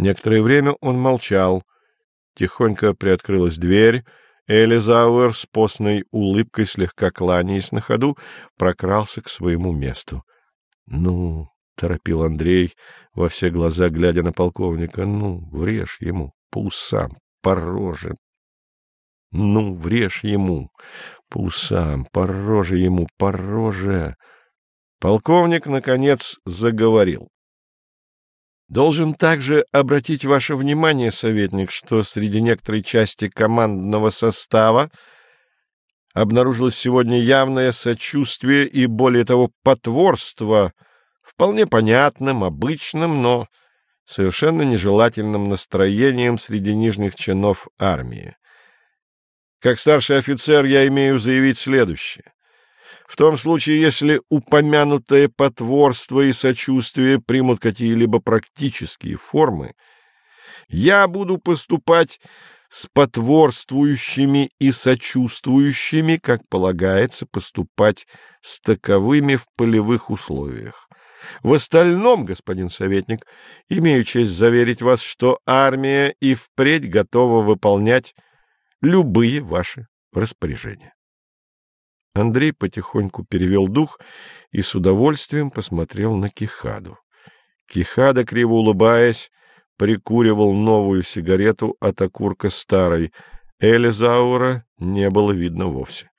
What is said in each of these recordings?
Некоторое время он молчал. Тихонько приоткрылась дверь. Элизауэр с постной улыбкой, слегка кланяясь на ходу, прокрался к своему месту. — Ну, — торопил Андрей, во все глаза глядя на полковника, — ну, врежь ему по усам, по роже. Ну, врежь ему по усам, по роже ему, по роже. Полковник, наконец, заговорил. Должен также обратить ваше внимание, советник, что среди некоторой части командного состава обнаружилось сегодня явное сочувствие и, более того, потворство вполне понятным, обычным, но совершенно нежелательным настроением среди нижних чинов армии. Как старший офицер я имею заявить следующее. В том случае, если упомянутое потворство и сочувствие примут какие-либо практические формы, я буду поступать с потворствующими и сочувствующими, как полагается поступать с таковыми в полевых условиях. В остальном, господин советник, имею честь заверить вас, что армия и впредь готова выполнять любые ваши распоряжения. Андрей потихоньку перевел дух и с удовольствием посмотрел на Кихаду. Кихада, криво улыбаясь, прикуривал новую сигарету от окурка старой. Элизаура не было видно вовсе.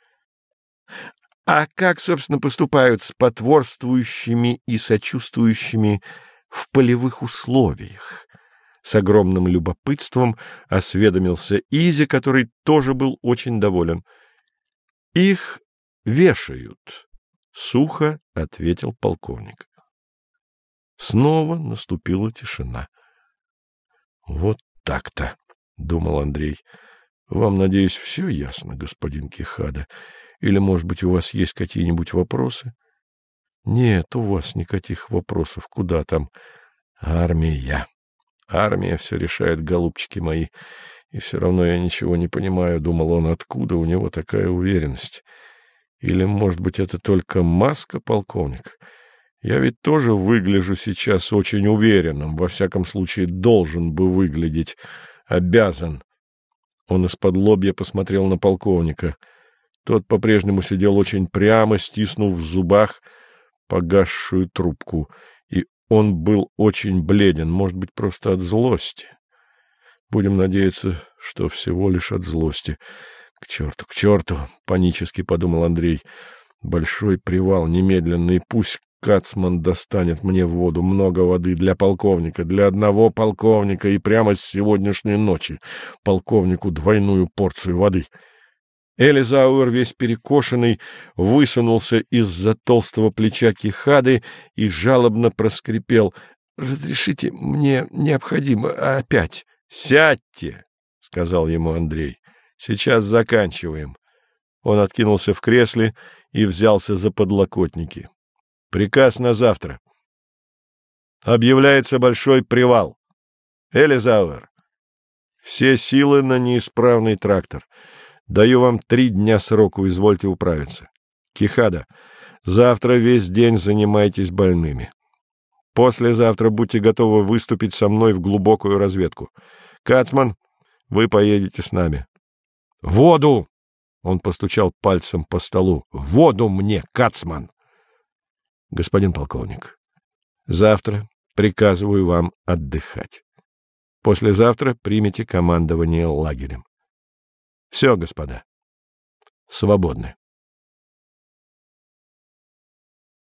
— А как, собственно, поступают с потворствующими и сочувствующими в полевых условиях? С огромным любопытством осведомился Изи, который тоже был очень доволен. — Их вешают, — сухо ответил полковник. Снова наступила тишина. — Вот так-то, — думал Андрей. — Вам, надеюсь, все ясно, господин Кихада? Или, может быть, у вас есть какие-нибудь вопросы? — Нет, у вас никаких вопросов. Куда там? Армия. Армия все решает, голубчики мои. И все равно я ничего не понимаю, — думал он, — откуда у него такая уверенность. — или, может быть, это только маска, полковник? Я ведь тоже выгляжу сейчас очень уверенным, во всяком случае должен бы выглядеть, обязан. Он из-под лобья посмотрел на полковника. Тот по-прежнему сидел очень прямо, стиснув в зубах погасшую трубку, и он был очень бледен, может быть, просто от злости. Будем надеяться, что всего лишь от злости. К черту, к черту, панически подумал Андрей. Большой привал, немедленный, пусть Кацман достанет мне воду, много воды для полковника, для одного полковника и прямо с сегодняшней ночи полковнику двойную порцию воды. Элизауэр, весь перекошенный, высунулся из-за толстого плеча Кихады и жалобно проскрипел. — Разрешите, мне необходимо опять. — Сядьте, — сказал ему Андрей. Сейчас заканчиваем. Он откинулся в кресле и взялся за подлокотники. Приказ на завтра. Объявляется большой привал. Элизауэр, все силы на неисправный трактор. Даю вам три дня сроку, извольте управиться. Кихада, завтра весь день занимайтесь больными. Послезавтра будьте готовы выступить со мной в глубокую разведку. Кацман, вы поедете с нами. Воду! Он постучал пальцем по столу. Воду мне, Кацман! Господин полковник, завтра приказываю вам отдыхать. Послезавтра примите командование лагерем. Все, господа, свободны.